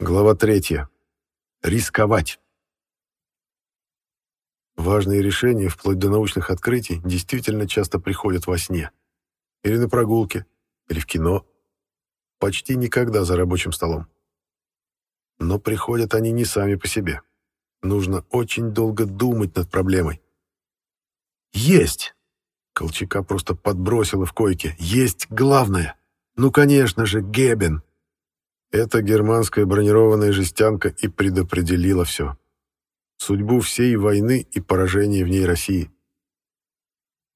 Глава третья. Рисковать. Важные решения, вплоть до научных открытий, действительно часто приходят во сне. Или на прогулке, или в кино. Почти никогда за рабочим столом. Но приходят они не сами по себе. Нужно очень долго думать над проблемой. «Есть!» Колчака просто подбросила в койке. «Есть главное! Ну, конечно же, Гебен!» Эта германская бронированная жестянка и предопределила все. Судьбу всей войны и поражение в ней России.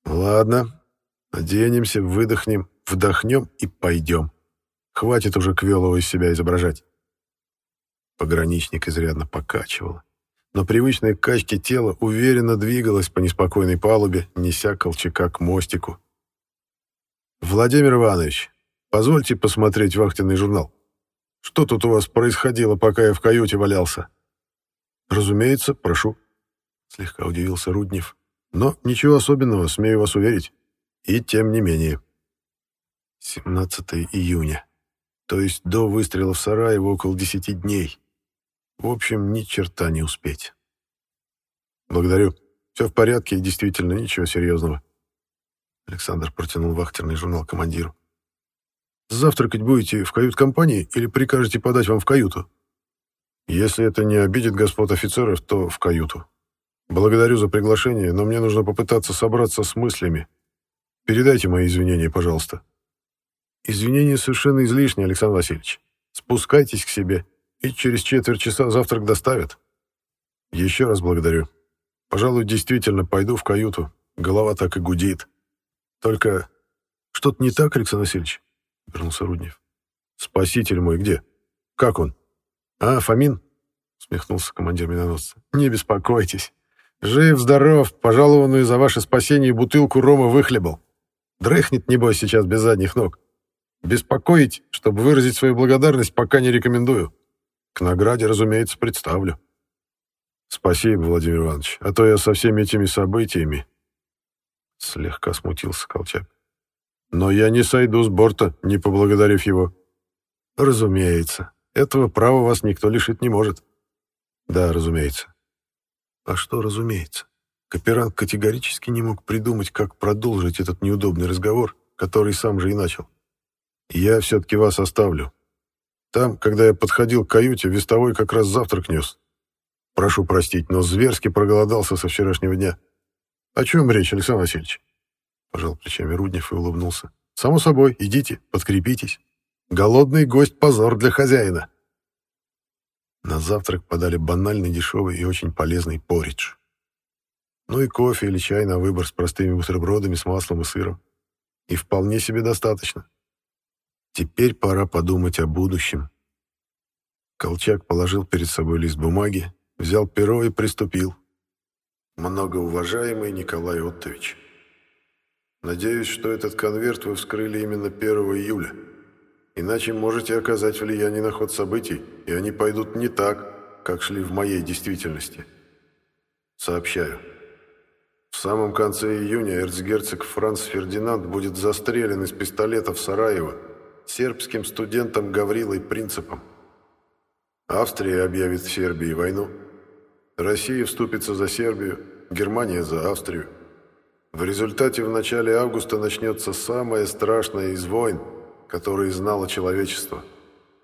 Ладно, оденемся, выдохнем, вдохнем и пойдем. Хватит уже Квелова из себя изображать. Пограничник изрядно покачивало. Но привычная качке тела уверенно двигалась по неспокойной палубе, неся Колчака к мостику. «Владимир Иванович, позвольте посмотреть вахтенный журнал». Что тут у вас происходило, пока я в каюте валялся?» «Разумеется, прошу», — слегка удивился Руднев. «Но ничего особенного, смею вас уверить. И тем не менее». 17 июня. То есть до выстрела в Сараево около десяти дней. В общем, ни черта не успеть. «Благодарю. Все в порядке и действительно ничего серьезного». Александр протянул вахтерный журнал командиру. Завтракать будете в кают-компании или прикажете подать вам в каюту? Если это не обидит господ офицеров, то в каюту. Благодарю за приглашение, но мне нужно попытаться собраться с мыслями. Передайте мои извинения, пожалуйста. Извинения совершенно излишни, Александр Васильевич. Спускайтесь к себе, и через четверть часа завтрак доставят. Еще раз благодарю. Пожалуй, действительно пойду в каюту. Голова так и гудит. Только что-то не так, Александр Васильевич? — вернулся Руднев. «Спаситель мой где? Как он?» «А, Фомин?» — смехнулся командир миноносца. «Не беспокойтесь. Жив-здоров, пожалованную за ваше спасение бутылку рома выхлебал. Дрыхнет, небось, сейчас без задних ног. Беспокоить, чтобы выразить свою благодарность, пока не рекомендую. К награде, разумеется, представлю». «Спасибо, Владимир Иванович, а то я со всеми этими событиями...» Слегка смутился Колчак. Но я не сойду с борта, не поблагодарив его. Разумеется. Этого права вас никто лишить не может. Да, разумеется. А что разумеется? Каперанг категорически не мог придумать, как продолжить этот неудобный разговор, который сам же и начал. Я все-таки вас оставлю. Там, когда я подходил к каюте, вестовой как раз завтрак нес. Прошу простить, но зверски проголодался со вчерашнего дня. О чем речь, Александр Васильевич? Пожал плечами Руднев и улыбнулся. «Само собой, идите, подкрепитесь. Голодный гость — позор для хозяина». На завтрак подали банальный, дешевый и очень полезный поридж. Ну и кофе или чай на выбор с простыми бутербродами с маслом и сыром. И вполне себе достаточно. Теперь пора подумать о будущем. Колчак положил перед собой лист бумаги, взял перо и приступил. «Многоуважаемый Николай Оттович, Надеюсь, что этот конверт вы вскрыли именно 1 июля. Иначе можете оказать влияние на ход событий, и они пойдут не так, как шли в моей действительности. Сообщаю. В самом конце июня эрцгерцог Франц Фердинанд будет застрелен из пистолета в Сараево сербским студентом Гаврилой Принципом. Австрия объявит Сербии войну. Россия вступится за Сербию, Германия за Австрию. В результате в начале августа начнется самая страшная из войн, которые знало человечество.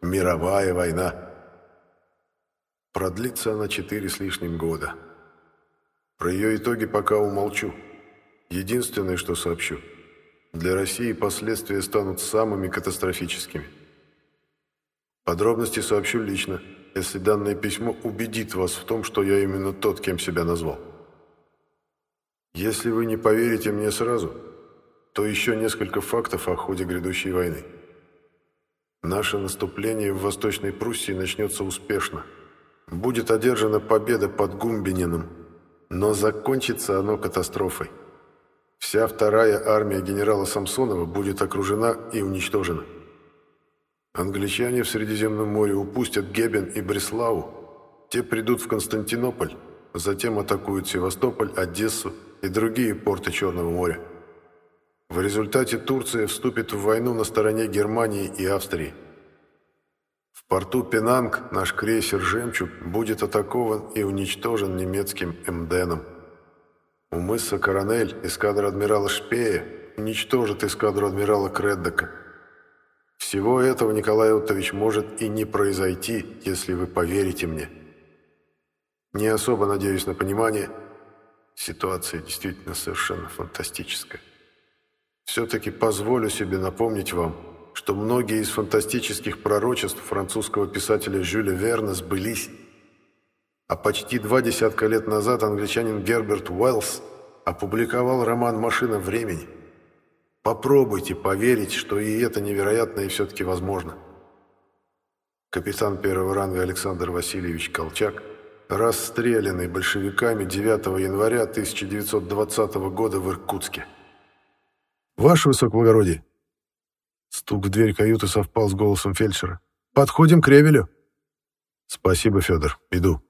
Мировая война. Продлится она четыре с лишним года. Про ее итоги пока умолчу. Единственное, что сообщу. Для России последствия станут самыми катастрофическими. Подробности сообщу лично, если данное письмо убедит вас в том, что я именно тот, кем себя назвал. Если вы не поверите мне сразу, то еще несколько фактов о ходе грядущей войны. Наше наступление в Восточной Пруссии начнется успешно. Будет одержана победа под Гумбининым, но закончится оно катастрофой. Вся вторая армия генерала Самсонова будет окружена и уничтожена. Англичане в Средиземном море упустят Гебен и Бреславу. Те придут в Константинополь, затем атакуют Севастополь, Одессу и другие порты Черного моря. В результате Турция вступит в войну на стороне Германии и Австрии. В порту Пенанг наш крейсер «Жемчуг» будет атакован и уничтожен немецким МДНом. У мыса Коронель эскадра адмирала Шпея уничтожит эскадру адмирала Креддека. Всего этого, Николай Оттович, может и не произойти, если вы поверите мне. Не особо надеюсь на понимание. Ситуация действительно совершенно фантастическая. Все-таки позволю себе напомнить вам, что многие из фантастических пророчеств французского писателя Жюля Верна сбылись. А почти два десятка лет назад англичанин Герберт Уэллс опубликовал роман «Машина времени». Попробуйте поверить, что и это невероятное все-таки возможно. Капитан первого ранга Александр Васильевич Колчак, расстрелянный большевиками 9 января 1920 года в Иркутске. «Ваше высокоблагородие!» Стук в дверь каюты совпал с голосом фельдшера. «Подходим к Ревелю!» «Спасибо, Федор. Иду».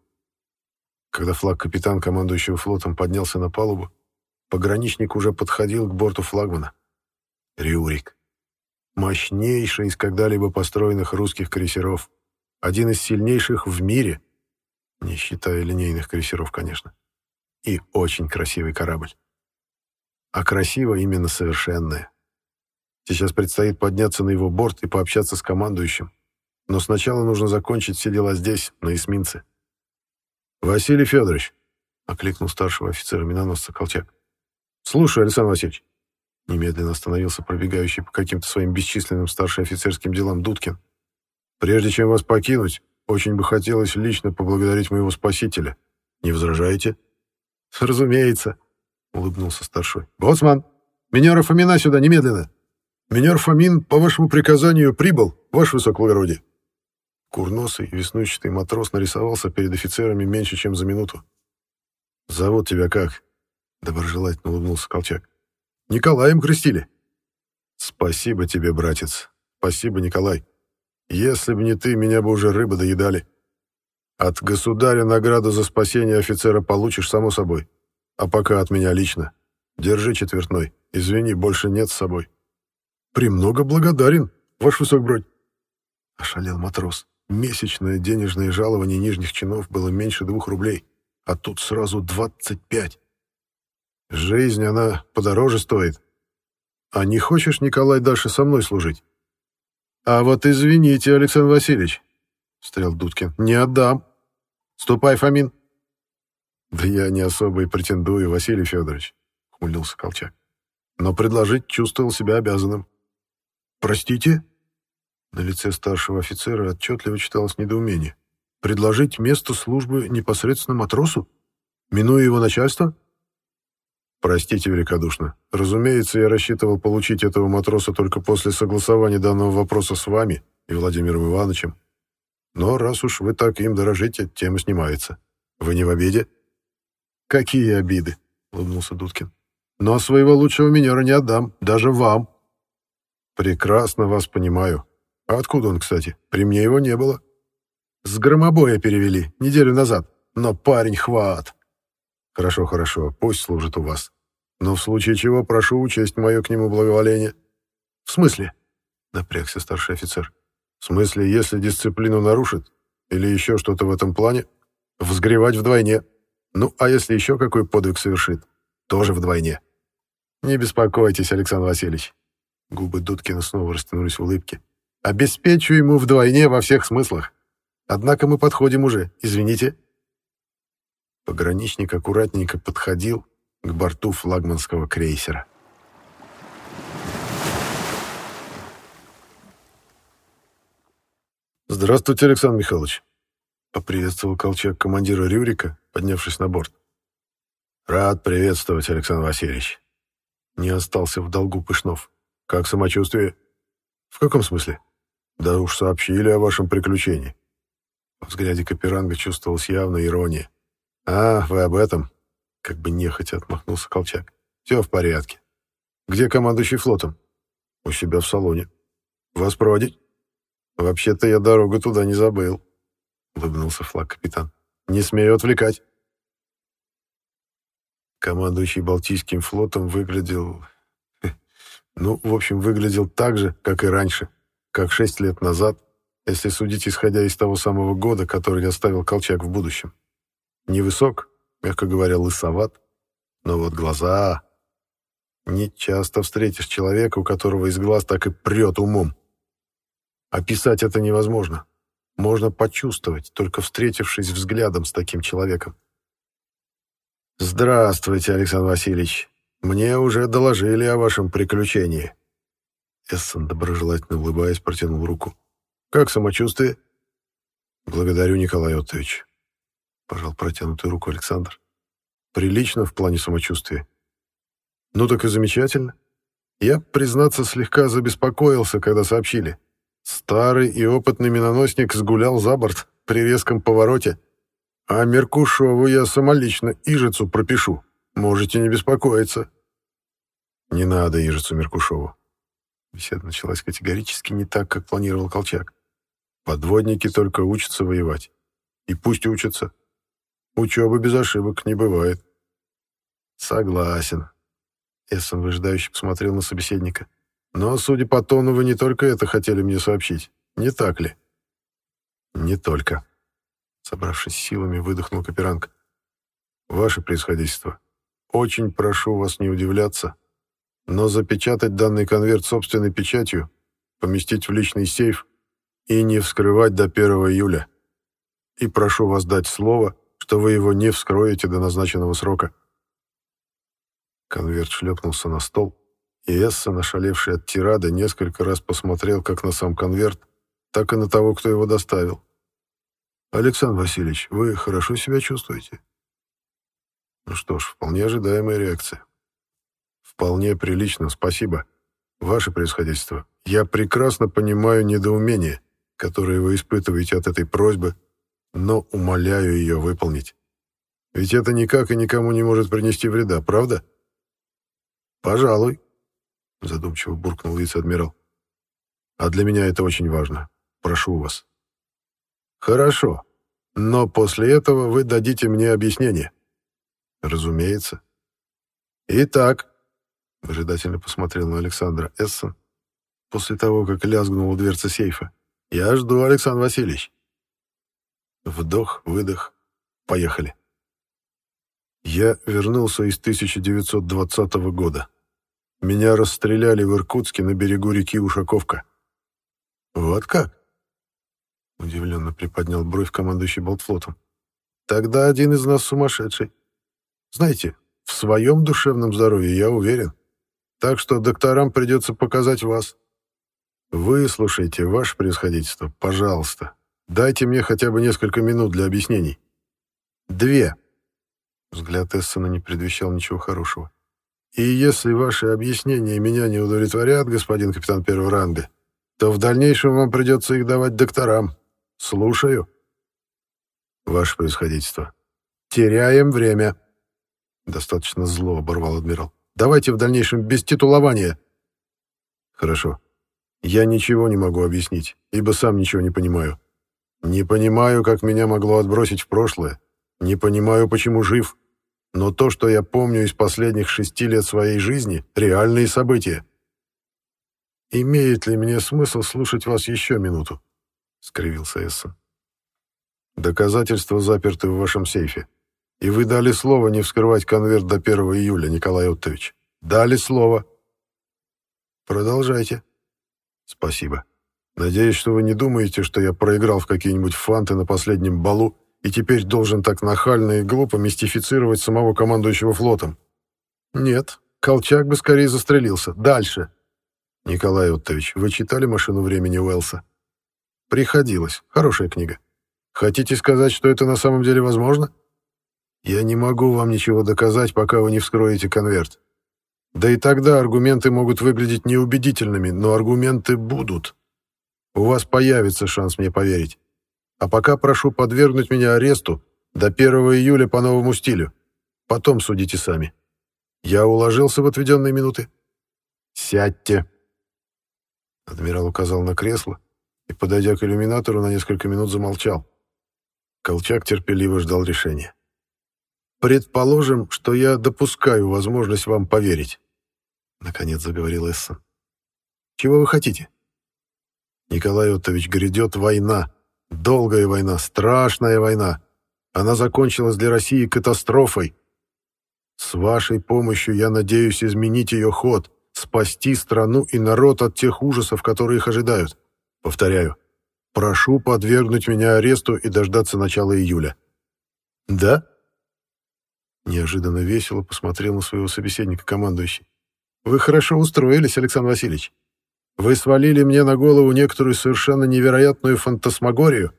Когда флаг капитан, командующего флотом, поднялся на палубу, пограничник уже подходил к борту флагмана. Рюрик. Мощнейший из когда-либо построенных русских крейсеров. Один из сильнейших в мире, не считая линейных крейсеров, конечно. И очень красивый корабль. А красиво именно совершенное. Сейчас предстоит подняться на его борт и пообщаться с командующим. Но сначала нужно закончить все дела здесь, на эсминце. «Василий Федорович», — окликнул старшего офицера миноносца Колчак. «Слушаю, Александр Васильевич». Немедленно остановился пробегающий по каким-то своим бесчисленным старшим офицерским делам Дудкин. «Прежде чем вас покинуть, очень бы хотелось лично поблагодарить моего спасителя. Не возражаете?» «Разумеется», — улыбнулся старшой. «Боцман, минера Фомина сюда немедленно!» «Минер Фомин по вашему приказанию прибыл, ваше высокоблагородие!» Курносый, веснущатый матрос нарисовался перед офицерами меньше, чем за минуту. «Зовут тебя как?» — доброжелательно улыбнулся Колчак. Николаем крестили». «Спасибо тебе, братец. Спасибо, Николай. Если бы не ты, меня бы уже рыбы доедали. От государя награду за спасение офицера получишь, само собой. А пока от меня лично. Держи четвертной. Извини, больше нет с собой». «Премного благодарен, ваш высокбродь». Ошалел матрос. Месячное денежное жалование нижних чинов было меньше двух рублей, а тут сразу двадцать пять. Жизнь, она подороже стоит. А не хочешь, Николай, дальше со мной служить? А вот извините, Александр Васильевич, — встрял Дудкин, — не отдам. Ступай, Фомин. Да я не особо и претендую, Василий Федорович, — хмылился Колчак. Но предложить чувствовал себя обязанным. Простите? На лице старшего офицера отчетливо читалось недоумение. Предложить место службы непосредственно матросу? Минуя его начальство? — Простите великодушно. Разумеется, я рассчитывал получить этого матроса только после согласования данного вопроса с вами и Владимиром Ивановичем. Но раз уж вы так им дорожите, тема снимается. Вы не в обиде? Какие обиды? улыбнулся Дудкин. Но своего лучшего минера не отдам, даже вам. Прекрасно вас понимаю. А откуда он, кстати? При мне его не было. С громобоя перевели, неделю назад. Но парень хват. Хорошо, хорошо, пусть служит у вас. Но в случае чего прошу учесть мое к нему благоволение. В смысле? Напрягся старший офицер. В смысле, если дисциплину нарушит, или еще что-то в этом плане, взгревать вдвойне. Ну, а если еще какой подвиг совершит, тоже вдвойне. Не беспокойтесь, Александр Васильевич. Губы Дудкина снова растянулись в улыбке. Обеспечу ему вдвойне во всех смыслах. Однако мы подходим уже, извините. Пограничник аккуратненько подходил к борту флагманского крейсера. «Здравствуйте, Александр Михайлович!» — поприветствовал Колчак командира Рюрика, поднявшись на борт. «Рад приветствовать, Александр Васильевич!» Не остался в долгу Пышнов. «Как самочувствие?» «В каком смысле?» «Да уж сообщили о вашем приключении». В взгляде Каперанга чувствовалась явная ирония. «А, вы об этом?» Как бы нехотя отмахнулся Колчак. «Все в порядке. Где командующий флотом?» «У себя в салоне. Вас проводить?» «Вообще-то я дорогу туда не забыл», — улыбнулся флаг-капитан. «Не смею отвлекать». Командующий Балтийским флотом выглядел... Ну, в общем, выглядел так же, как и раньше, как шесть лет назад, если судить исходя из того самого года, который оставил Колчак в будущем. Невысок, мягко говоря, лысоват, но вот глаза... Не часто встретишь человека, у которого из глаз так и прет умом. Описать это невозможно. Можно почувствовать, только встретившись взглядом с таким человеком. «Здравствуйте, Александр Васильевич. Мне уже доложили о вашем приключении». Эссон, доброжелательно улыбаясь, протянул руку. «Как самочувствие?» «Благодарю, Николай Оттович», — пожал протянутую руку Александр. «Прилично в плане самочувствия». «Ну так и замечательно. Я, признаться, слегка забеспокоился, когда сообщили. Старый и опытный миноносник сгулял за борт при резком повороте, а Меркушеву я самолично Ижицу пропишу. Можете не беспокоиться. Не надо Ижицу Меркушеву. Беседа началась категорически не так, как планировал Колчак. Подводники только учатся воевать. И пусть учатся. Учебы без ошибок не бывает. Согласен. Эссон выжидающе посмотрел на собеседника. Но, судя по тону, вы не только это хотели мне сообщить. Не так ли? Не только. Собравшись силами, выдохнул Каперанг. Ваше происходительство, очень прошу вас не удивляться, но запечатать данный конверт собственной печатью, поместить в личный сейф и не вскрывать до 1 июля. И прошу вас дать слово, что вы его не вскроете до назначенного срока. Конверт шлепнулся на стол, и Эсса, нашалевший от тирады, несколько раз посмотрел как на сам конверт, так и на того, кто его доставил. «Александр Васильевич, вы хорошо себя чувствуете?» Ну что ж, вполне ожидаемая реакция. «Вполне прилично, спасибо. Ваше происходительство, я прекрасно понимаю недоумение, которое вы испытываете от этой просьбы, но умоляю ее выполнить. Ведь это никак и никому не может принести вреда, правда?» «Пожалуй», — задумчиво буркнул вице-адмирал. «А для меня это очень важно. Прошу вас». «Хорошо. Но после этого вы дадите мне объяснение». «Разумеется». «Итак», — выжидательно посмотрел на Александра Эссон, после того, как лязгнула дверца сейфа, «я жду, Александр Васильевич». Вдох, выдох. Поехали. Я вернулся из 1920 года. Меня расстреляли в Иркутске на берегу реки Ушаковка. Вот как? Удивленно приподнял бровь командующий Болтфлотом. Тогда один из нас сумасшедший. Знаете, в своем душевном здоровье я уверен. Так что докторам придется показать вас. Выслушайте, ваше превосходительство, пожалуйста. Дайте мне хотя бы несколько минут для объяснений. Две. Взгляд Эссена не предвещал ничего хорошего. И если ваши объяснения меня не удовлетворят, господин капитан первого ранга, то в дальнейшем вам придется их давать докторам. Слушаю. Ваше происходительство. Теряем время. Достаточно зло оборвал адмирал. Давайте в дальнейшем без титулования. Хорошо. Я ничего не могу объяснить, ибо сам ничего не понимаю. Не понимаю, как меня могло отбросить в прошлое. Не понимаю, почему жив. Но то, что я помню из последних шести лет своей жизни, реальные события. «Имеет ли мне смысл слушать вас еще минуту?» — скривился Эссон. «Доказательства заперты в вашем сейфе. И вы дали слово не вскрывать конверт до 1 июля, Николай Оттович. Дали слово». «Продолжайте». «Спасибо. Надеюсь, что вы не думаете, что я проиграл в какие-нибудь фанты на последнем балу и теперь должен так нахально и глупо мистифицировать самого командующего флотом. Нет, Колчак бы скорее застрелился. Дальше. Николай Оттович, вы читали «Машину времени» Уэллса? Приходилось. Хорошая книга. Хотите сказать, что это на самом деле возможно? Я не могу вам ничего доказать, пока вы не вскроете конверт. Да и тогда аргументы могут выглядеть неубедительными, но аргументы будут. У вас появится шанс мне поверить. А пока прошу подвергнуть меня аресту до 1 июля по новому стилю. Потом судите сами. Я уложился в отведенные минуты? Сядьте. Адмирал указал на кресло и, подойдя к иллюминатору, на несколько минут замолчал. Колчак терпеливо ждал решения. «Предположим, что я допускаю возможность вам поверить», — наконец заговорил Эссон. «Чего вы хотите?» Николай Оттович, грядет война. Долгая война, страшная война. Она закончилась для России катастрофой. С вашей помощью я надеюсь изменить ее ход, спасти страну и народ от тех ужасов, которые их ожидают. Повторяю, прошу подвергнуть меня аресту и дождаться начала июля. Да? Неожиданно весело посмотрел на своего собеседника командующий. Вы хорошо устроились, Александр Васильевич. Вы свалили мне на голову некоторую совершенно невероятную фантасмагорию,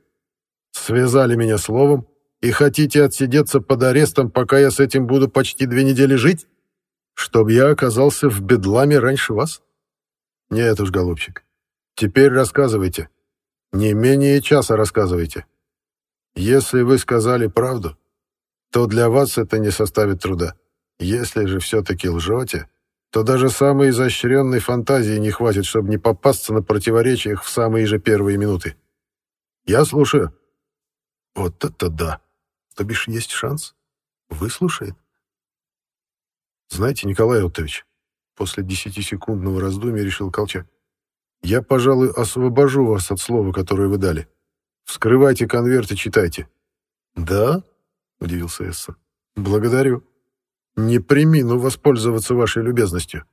связали меня словом и хотите отсидеться под арестом, пока я с этим буду почти две недели жить? Чтоб я оказался в бедламе раньше вас? Нет уж, голубчик. Теперь рассказывайте. Не менее часа рассказывайте. Если вы сказали правду, то для вас это не составит труда. Если же все-таки лжете, то даже самой изощренной фантазии не хватит, чтобы не попасться на противоречиях в самые же первые минуты. Я слушаю. Вот это да. То бишь есть шанс? Выслушает? Знаете, Николай Оттович, после десятисекундного раздумья решил Колчак, я, пожалуй, освобожу вас от слова, которое вы дали. Вскрывайте конверт и читайте. Да? Удивился Эссон. Благодарю. Не примину воспользоваться вашей любезностью.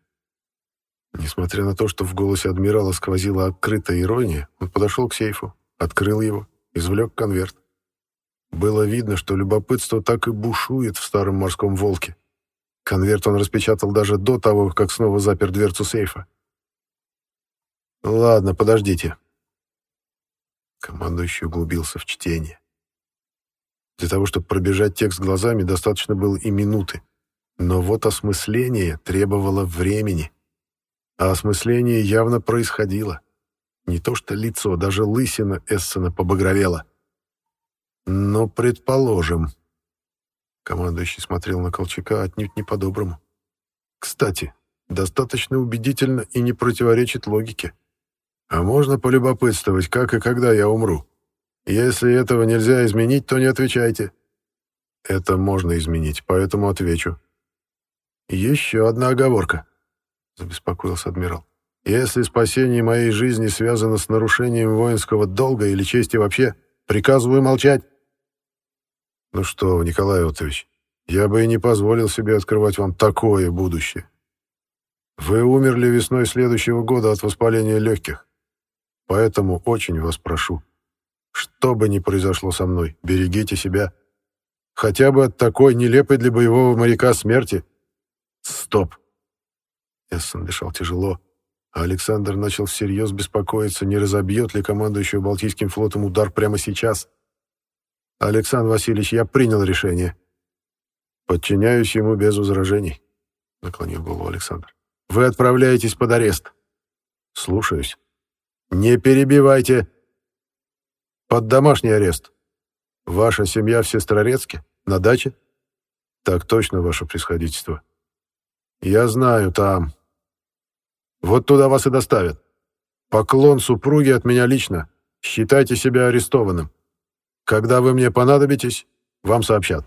Несмотря на то, что в голосе адмирала сквозила открытая ирония, он подошел к сейфу, открыл его, извлек конверт. Было видно, что любопытство так и бушует в старом морском волке. Конверт он распечатал даже до того, как снова запер дверцу сейфа. «Ладно, подождите». Командующий углубился в чтение. Для того, чтобы пробежать текст глазами, достаточно было и минуты. Но вот осмысление требовало времени. А осмысление явно происходило. Не то что лицо, даже лысина Эссена побагровела. Но предположим... Командующий смотрел на Колчака отнюдь не по-доброму. Кстати, достаточно убедительно и не противоречит логике. А можно полюбопытствовать, как и когда я умру? Если этого нельзя изменить, то не отвечайте. Это можно изменить, поэтому отвечу. «Еще одна оговорка», — забеспокоился адмирал. «Если спасение моей жизни связано с нарушением воинского долга или чести вообще, приказываю молчать». «Ну что Николай Отович, я бы и не позволил себе открывать вам такое будущее. Вы умерли весной следующего года от воспаления легких, поэтому очень вас прошу, что бы ни произошло со мной, берегите себя. Хотя бы от такой нелепой для боевого моряка смерти». Стоп. Эссон дышал тяжело, а Александр начал всерьез беспокоиться, не разобьет ли командующего Балтийским флотом удар прямо сейчас. «Александр Васильевич, я принял решение». «Подчиняюсь ему без возражений», — наклонил голову Александр. «Вы отправляетесь под арест». «Слушаюсь». «Не перебивайте». «Под домашний арест. Ваша семья в Сестрорецке? На даче?» «Так точно, ваше происходительство». «Я знаю, там. Вот туда вас и доставят. Поклон супруге от меня лично. Считайте себя арестованным. Когда вы мне понадобитесь, вам сообщат».